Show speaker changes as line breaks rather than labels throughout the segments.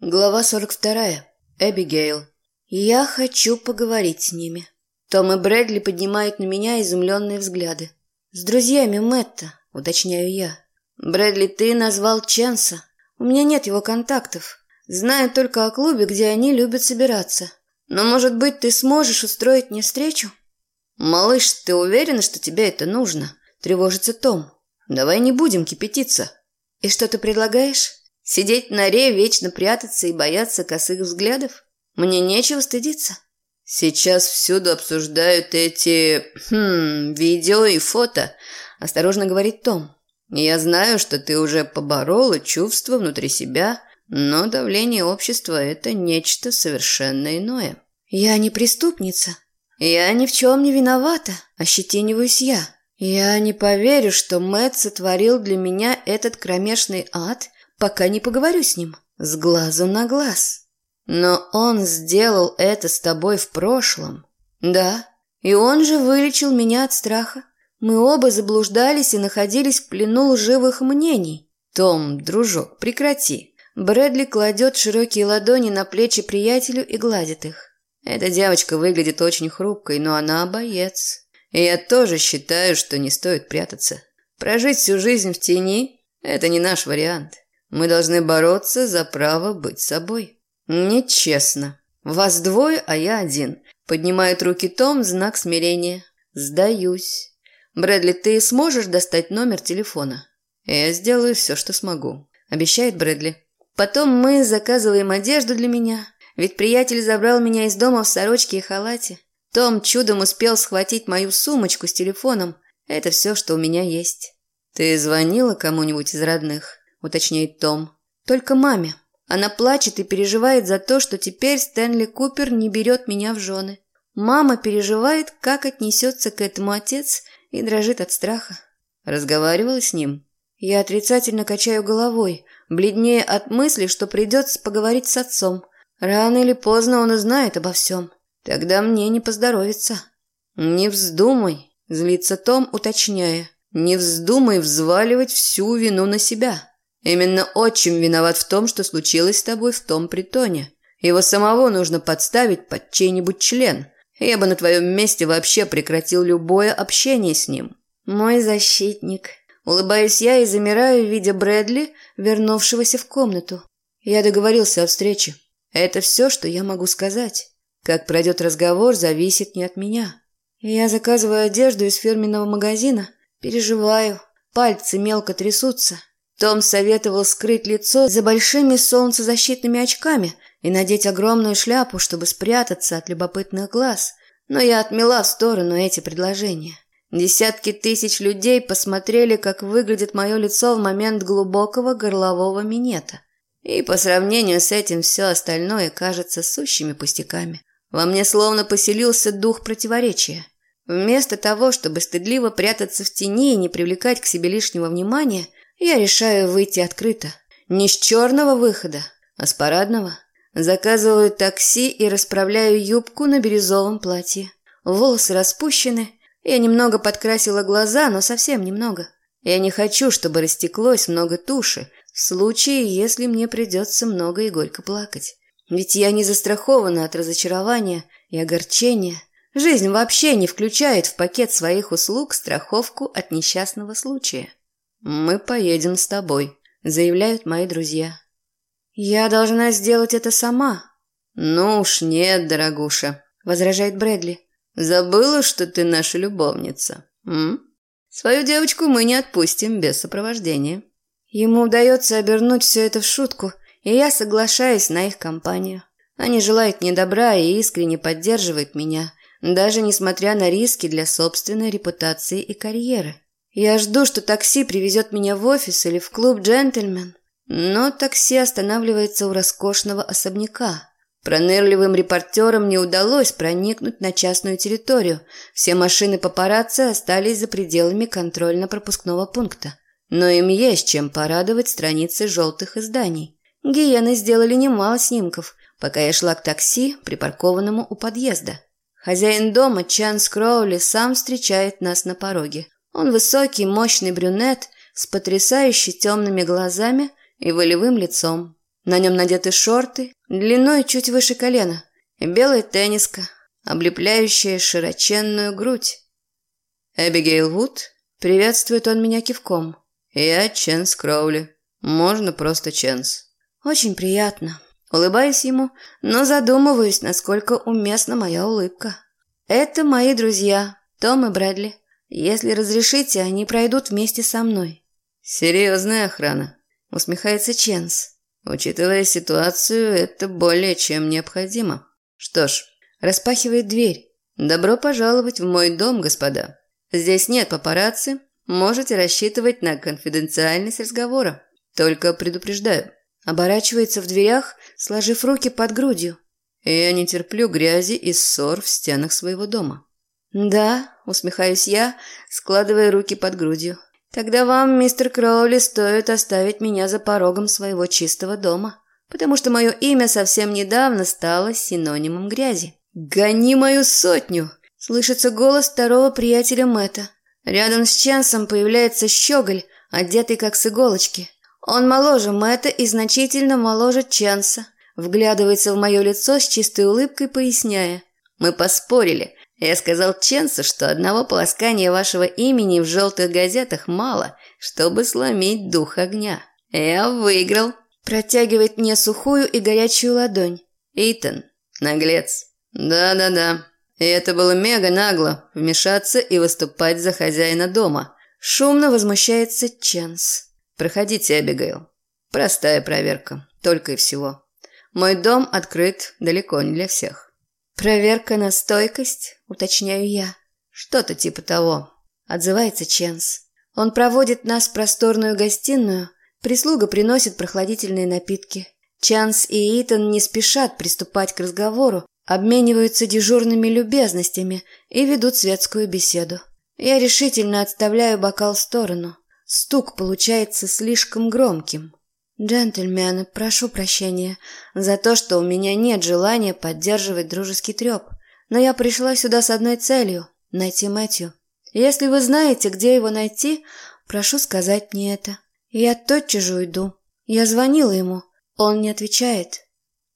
Глава 42. Эбигейл. Я хочу поговорить с ними. Том и Брэдли поднимают на меня изумленные взгляды. С друзьями Мэтта, уточняю я. Брэдли, ты назвал Ченса. У меня нет его контактов. Знаю только о клубе, где они любят собираться. Но, может быть, ты сможешь устроить мне встречу? Малыш, ты уверена, что тебе это нужно? Тревожится Том. Давай не будем кипятиться. И что ты предлагаешь? Сидеть на ре, вечно прятаться и бояться косых взглядов? Мне нечего стыдиться. Сейчас всюду обсуждают эти... Хм, видео и фото, осторожно говорит Том. Я знаю, что ты уже поборола чувства внутри себя, но давление общества – это нечто совершенно иное. Я не преступница. Я ни в чем не виновата, ощетиниваюсь я. Я не поверю, что Мэтт сотворил для меня этот кромешный ад – пока не поговорю с ним с глазу на глаз. Но он сделал это с тобой в прошлом. Да, и он же вылечил меня от страха. Мы оба заблуждались и находились в плену лживых мнений. Том, дружок, прекрати. Брэдли кладет широкие ладони на плечи приятелю и гладит их. Эта девочка выглядит очень хрупкой, но она боец. И я тоже считаю, что не стоит прятаться. Прожить всю жизнь в тени – это не наш вариант. Мы должны бороться за право быть собой. Нечестно. Вас двое, а я один. Поднимает руки Том, знак смирения. Сдаюсь. Брэдли, ты сможешь достать номер телефона? Я сделаю все, что смогу. Обещает Брэдли. Потом мы заказываем одежду для меня. Ведь приятель забрал меня из дома в сорочке и халате. Том чудом успел схватить мою сумочку с телефоном. Это все, что у меня есть. Ты звонила кому-нибудь из родных? – уточняет Том. «Только маме. Она плачет и переживает за то, что теперь Стэнли Купер не берет меня в жены. Мама переживает, как отнесется к этому отец, и дрожит от страха. Разговаривала с ним. Я отрицательно качаю головой, бледнее от мысли, что придется поговорить с отцом. Рано или поздно он узнает обо всем. Тогда мне не поздоровится. «Не вздумай», – злится Том, уточняя. «Не вздумай взваливать всю вину на себя. Именно отчим виноват в том, что случилось с тобой в том притоне. Его самого нужно подставить под чей-нибудь член. Я бы на твоем месте вообще прекратил любое общение с ним. Мой защитник. Улыбаюсь я и замираю, видя Брэдли, вернувшегося в комнату. Я договорился о встрече. Это все, что я могу сказать. Как пройдет разговор, зависит не от меня. Я заказываю одежду из фирменного магазина. Переживаю. Пальцы мелко трясутся. Том советовал скрыть лицо за большими солнцезащитными очками и надеть огромную шляпу, чтобы спрятаться от любопытных глаз. Но я отмела в сторону эти предложения. Десятки тысяч людей посмотрели, как выглядит мое лицо в момент глубокого горлового минета. И по сравнению с этим все остальное кажется сущими пустяками. Во мне словно поселился дух противоречия. Вместо того, чтобы стыдливо прятаться в тени и не привлекать к себе лишнего внимания – я решаю выйти открыто. Не с черного выхода, а с парадного. Заказываю такси и расправляю юбку на бирюзовом платье. Волосы распущены. Я немного подкрасила глаза, но совсем немного. Я не хочу, чтобы растеклось много туши, в случае, если мне придется много и горько плакать. Ведь я не застрахована от разочарования и огорчения. Жизнь вообще не включает в пакет своих услуг страховку от несчастного случая. «Мы поедем с тобой», – заявляют мои друзья. «Я должна сделать это сама». «Ну уж нет, дорогуша», – возражает Брэдли. «Забыла, что ты наша любовница, м? Свою девочку мы не отпустим без сопровождения». Ему удается обернуть все это в шутку, и я соглашаюсь на их компанию. Они желают мне добра и искренне поддерживают меня, даже несмотря на риски для собственной репутации и карьеры. Я жду, что такси привезет меня в офис или в клуб «Джентльмен». Но такси останавливается у роскошного особняка. Пронырливым репортерам не удалось проникнуть на частную территорию. Все машины папарацци остались за пределами контрольно-пропускного пункта. Но им есть чем порадовать страницы желтых изданий. Гиены сделали немало снимков, пока я шла к такси, припаркованному у подъезда. Хозяин дома, Чанс Кроули, сам встречает нас на пороге. Он высокий, мощный брюнет с потрясающе темными глазами и волевым лицом. На нем надеты шорты, длиной чуть выше колена, и белая тенниска, облепляющая широченную грудь. Эбигейл Вуд, приветствует он меня кивком. Я Ченс Кроули. Можно просто Ченс. Очень приятно. Улыбаюсь ему, но задумываюсь, насколько уместна моя улыбка. Это мои друзья, Том и Брэдли. Если разрешите, они пройдут вместе со мной. Серьезная охрана, усмехается Ченс. Учитывая ситуацию, это более чем необходимо. Что ж, распахивает дверь. Добро пожаловать в мой дом, господа. Здесь нет папарацци, можете рассчитывать на конфиденциальность разговора. Только предупреждаю. Оборачивается в дверях, сложив руки под грудью. Я не терплю грязи и ссор в стенах своего дома. Да, усмехаюсь я, складывая руки под грудью. Тогда вам, мистер Кроули, стоит оставить меня за порогом своего чистого дома, потому что мое имя совсем недавно стало синонимом грязи. «Гони мою сотню!» – слышится голос второго приятеля Мэтта. Рядом с Ченсом появляется щеголь, одетый как с иголочки. Он моложе Мэтта и значительно моложе Ченса. Вглядывается в мое лицо с чистой улыбкой, поясняя. «Мы поспорили, я сказал Ченсу, что одного полоскания вашего имени в желтых газетах мало, чтобы сломить дух огня. Я выиграл. Протягивает мне сухую и горячую ладонь. Итан, наглец. Да-да-да. И это было мега нагло вмешаться и выступать за хозяина дома. Шумно возмущается Ченс. Проходите, Абигейл. Простая проверка, только и всего. Мой дом открыт далеко не для всех. «Проверка на стойкость?» – уточняю я. «Что-то типа того», – отзывается Ченс. Он проводит нас в просторную гостиную. Прислуга приносит прохладительные напитки. Чанс и Итан не спешат приступать к разговору, обмениваются дежурными любезностями и ведут светскую беседу. Я решительно отставляю бокал в сторону. Стук получается слишком громким. «Джентльмены, прошу прощения за то, что у меня нет желания поддерживать дружеский треп, но я пришла сюда с одной целью – найти Мэтью. Если вы знаете, где его найти, прошу сказать мне это. Я тотчас же уйду. Я звонила ему, он не отвечает».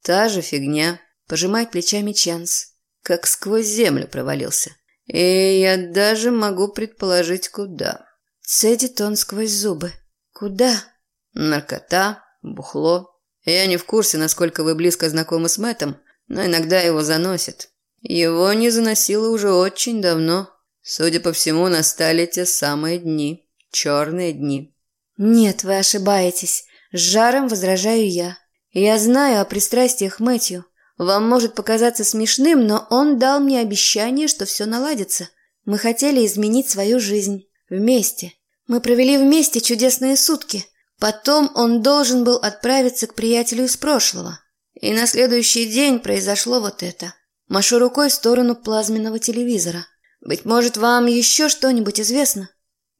«Та же фигня», – пожимает плечами Ченс, как сквозь землю провалился. «И я даже могу предположить, куда». Цедит он сквозь зубы. «Куда?» Наркота, бухло. Я не в курсе, насколько вы близко знакомы с Мэттом, но иногда его заносит. Его не заносило уже очень давно. Судя по всему, настали те самые дни. Черные дни. Нет, вы ошибаетесь. С жаром возражаю я. Я знаю о пристрастиях Мэтью. Вам может показаться смешным, но он дал мне обещание, что все наладится. Мы хотели изменить свою жизнь. Вместе. Мы провели вместе чудесные сутки. Потом он должен был отправиться к приятелю из прошлого. И на следующий день произошло вот это. Машу рукой в сторону плазменного телевизора. Быть может, вам еще что-нибудь известно?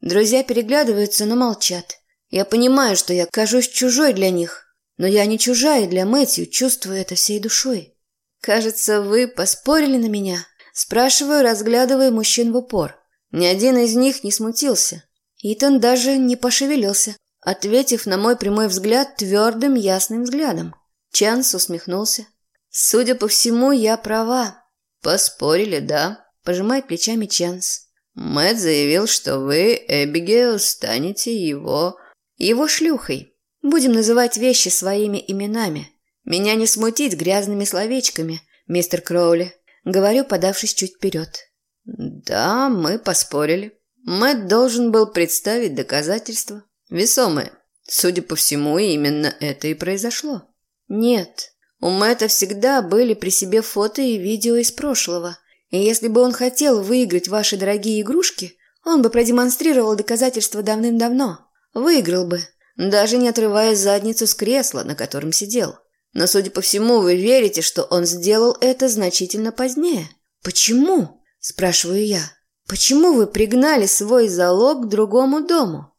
Друзья переглядываются, но молчат. Я понимаю, что я кажусь чужой для них, но я не чужая для Мэтью, чувствую это всей душой. Кажется, вы поспорили на меня. Спрашиваю, разглядывая мужчин в упор. Ни один из них не смутился. Итан даже не пошевелился ответив на мой прямой взгляд твердым ясным взглядом. Чанс усмехнулся. «Судя по всему, я права». «Поспорили, да?» – пожимает плечами Чанс. Мэтт заявил, что вы, Эбигейл, станете его... его шлюхой. Будем называть вещи своими именами. Меня не смутить грязными словечками, мистер Кроули. Говорю, подавшись чуть вперед. Да, мы поспорили. Мэтт должен был представить доказательства. Весомые. Судя по всему, именно это и произошло. Нет, у Мэтта всегда были при себе фото и видео из прошлого. И если бы он хотел выиграть ваши дорогие игрушки, он бы продемонстрировал доказательства давным-давно. Выиграл бы, даже не отрывая задницу с кресла, на котором сидел. Но, судя по всему, вы верите, что он сделал это значительно позднее. Почему? Спрашиваю я. Почему вы пригнали свой залог к другому дому?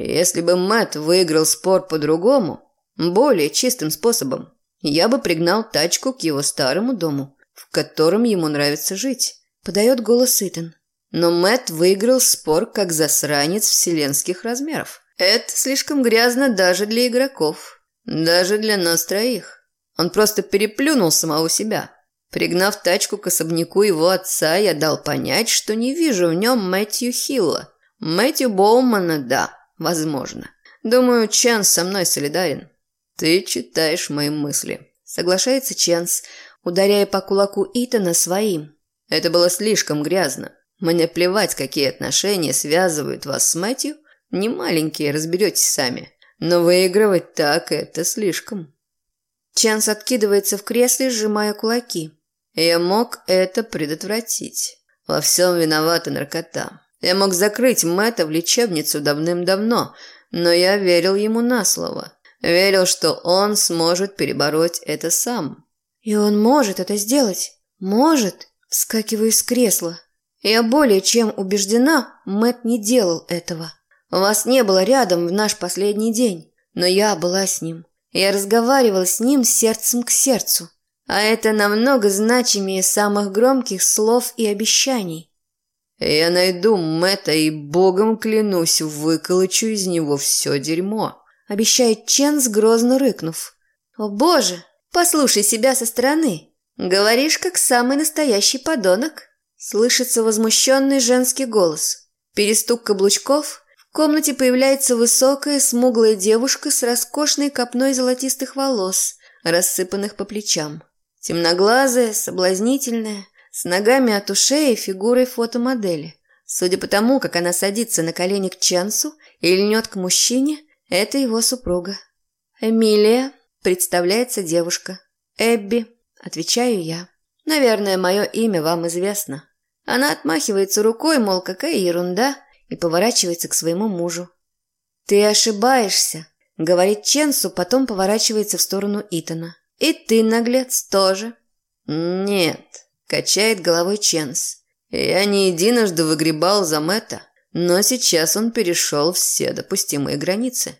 Если бы Мэт выиграл спор по-другому, более чистым способом, я бы пригнал тачку к его старому дому, в котором ему нравится жить. Подает голос Итан. Но Мэт выиграл спор как засранец вселенских размеров. Это слишком грязно даже для игроков. Даже для нас троих. Он просто переплюнул самого себя. Пригнав тачку к особняку его отца, я дал понять, что не вижу в нем Мэтью Хилла. Мэтью Боумана, да, возможно. Думаю, Ченс со мной солидарен. Ты читаешь мои мысли. Соглашается Ченс, ударяя по кулаку Итана своим. Это было слишком грязно. Мне плевать, какие отношения связывают вас с Мэтью. Не маленькие, разберетесь сами. Но выигрывать так – это слишком. Ченс откидывается в кресле, сжимая кулаки. Я мог это предотвратить. Во всем виновата наркота. Я мог закрыть Мэтта в лечебницу давным-давно, но я верил ему на слово. Верил, что он сможет перебороть это сам. И он может это сделать. Может. Вскакиваю с кресла. Я более чем убеждена, Мэт не делал этого. Вас не было рядом в наш последний день, но я была с ним. Я разговаривала с ним сердцем к сердцу. А это намного значимее самых громких слов и обещаний. Я найду Мэтта и богом клянусь, выколочу из него все дерьмо, обещает Ченс, грозно рыкнув. О боже, послушай себя со стороны. Говоришь, как самый настоящий подонок. Слышится возмущенный женский голос. Перестук каблучков. В комнате появляется высокая, смуглая девушка с роскошной копной золотистых волос, рассыпанных по плечам. Темноглазая, соблазнительная, с ногами от ушей и фигурой фотомодели. Судя по тому, как она садится на колени к Чансу и льнет к мужчине, это его супруга. «Эмилия», – представляется девушка. «Эбби», – отвечаю я. «Наверное, мое имя вам известно». Она отмахивается рукой, мол, какая ерунда, и поворачивается к своему мужу. «Ты ошибаешься», – говорит Ченсу, потом поворачивается в сторону Итана. «И ты, наглец, тоже». «Нет», – качает головой Ченс. «Я не единожды выгребал за Мэтта, но сейчас он перешел все допустимые границы».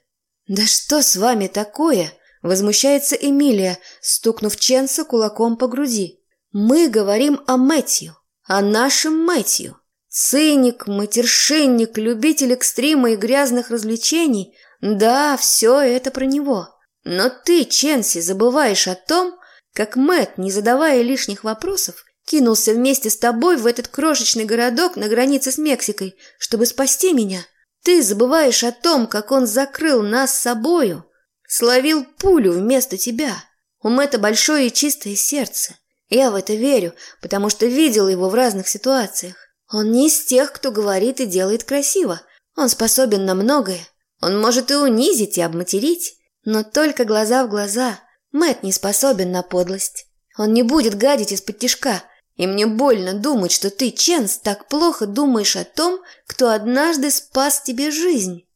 «Да что с вами такое?» – возмущается Эмилия, стукнув Ченса кулаком по груди. «Мы говорим о Мэтью, о нашем Мэтью. Циник, матершинник, любитель экстрима и грязных развлечений – да, все это про него». Но ты, Ченси, забываешь о том, как Мэт, не задавая лишних вопросов, кинулся вместе с тобой в этот крошечный городок на границе с Мексикой, чтобы спасти меня. Ты забываешь о том, как он закрыл нас собою, словил пулю вместо тебя. У Мэтта большое и чистое сердце. Я в это верю, потому что видел его в разных ситуациях. Он не из тех, кто говорит и делает красиво. Он способен на многое. Он может и унизить, и обматерить. Но только глаза в глаза. Мэт не способен на подлость. Он не будет гадить из-под тишка. И мне больно думать, что ты, Ченс, так плохо думаешь о том, кто однажды спас тебе жизнь.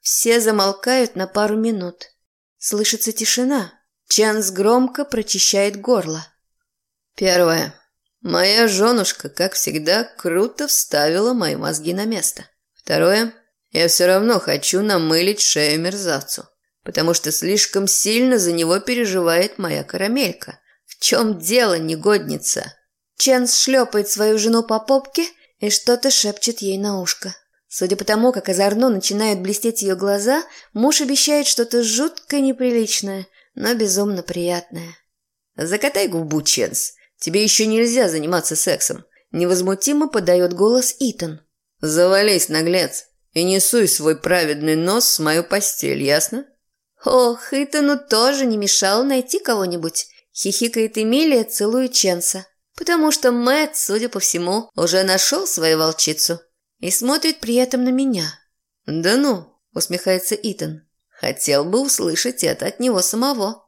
Все замолкают на пару минут. Слышится тишина. Ченс громко прочищает горло. Первое. Моя женушка, как всегда, круто вставила мои мозги на место. Второе. Я все равно хочу намылить шею мерзавцу потому что слишком сильно за него переживает моя карамелька. В чем дело, негодница?» Ченс шлепает свою жену по попке и что-то шепчет ей на ушко. Судя по тому, как озорно начинают блестеть ее глаза, муж обещает что-то жутко неприличное, но безумно приятное. «Закатай губу, Ченс. Тебе еще нельзя заниматься сексом», – невозмутимо подает голос Итан. «Завались, наглец, и не суй свой праведный нос в мою постель, ясно?» «Ох, Итану тоже не мешало найти кого-нибудь», – хихикает Эмилия, целуя Ченса. «Потому что Мэтт, судя по всему, уже нашел свою волчицу и смотрит при этом на меня». «Да ну», – усмехается Итан. «Хотел бы услышать это от него самого».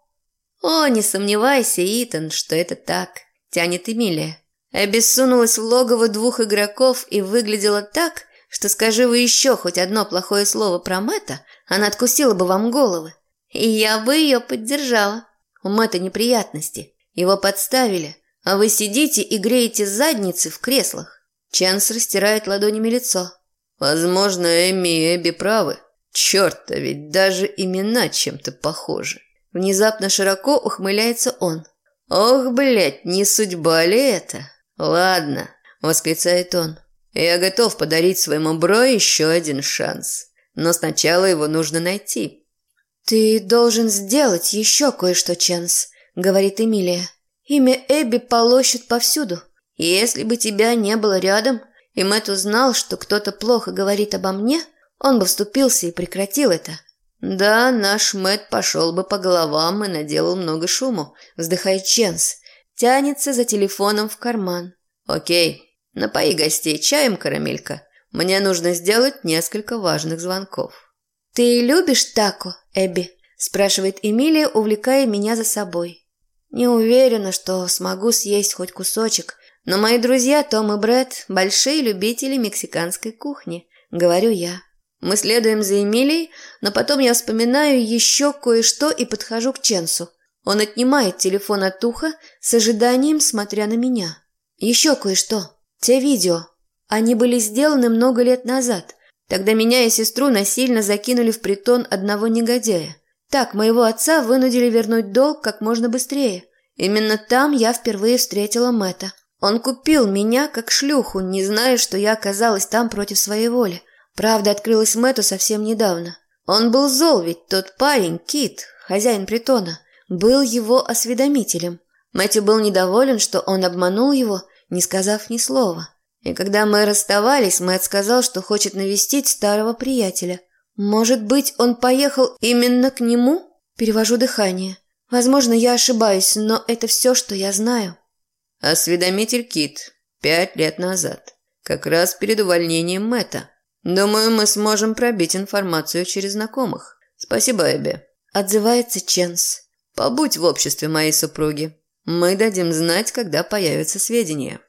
«О, не сомневайся, Итан, что это так», – тянет Эмилия. Эбби сунулась в логово двух игроков и выглядела так, что скажи вы еще хоть одно плохое слово про Мэтта, она откусила бы вам головы. И я бы ее поддержала. У Мэтта неприятности. Его подставили, а вы сидите и греете задницы в креслах. Чанс растирает ладонями лицо. Возможно, Эми и Эбби правы. Черт, а ведь даже имена чем-то похожи. Внезапно широко ухмыляется он. «Ох, блядь, не судьба ли это?» «Ладно», – восклицает он. «Я готов подарить своему бро еще один шанс. Но сначала его нужно найти. «Ты должен сделать еще кое-что, Ченс», — говорит Эмилия. «Имя Эбби полощет повсюду. Если бы тебя не было рядом, и Мэтт узнал, что кто-то плохо говорит обо мне, он бы вступился и прекратил это». «Да, наш Мэтт пошел бы по головам и наделал много шуму», — вздыхает Ченс. Тянется за телефоном в карман. «Окей, напои гостей чаем, карамелька. Мне нужно сделать несколько важных звонков». «Ты любишь тако, Эбби?» – спрашивает Эмилия, увлекая меня за собой. Не уверена, что смогу съесть хоть кусочек, но мои друзья Том и Брэд – большие любители мексиканской кухни, говорю я. Мы следуем за Эмилией, но потом я вспоминаю еще кое-что и подхожу к Ченсу. Он отнимает телефон от уха с ожиданием, смотря на меня. Еще кое-что. Те видео. Они были сделаны много лет назад. Тогда меня и сестру насильно закинули в притон одного негодяя. Так моего отца вынудили вернуть долг как можно быстрее. Именно там я впервые встретила Мэтта. Он купил меня как шлюху, не зная, что я оказалась там против своей воли. Правда открылась Мэтту совсем недавно. Он был зол, ведь тот парень, Кит, хозяин притона, был его осведомителем. Мэтью был недоволен, что он обманул его, не сказав ни слова. И когда мы расставались, Мэтт сказал, что хочет навестить старого приятеля. Может быть, он поехал именно к нему? Перевожу дыхание. Возможно, я ошибаюсь, но это все, что я знаю. Осведомитель Кит. Пять лет назад. Как раз перед увольнением Мэтта. Думаю, мы сможем пробить информацию через знакомых. Спасибо, Эбби. Отзывается Ченс. Побудь в обществе моей супруги. Мы дадим знать, когда появятся сведения.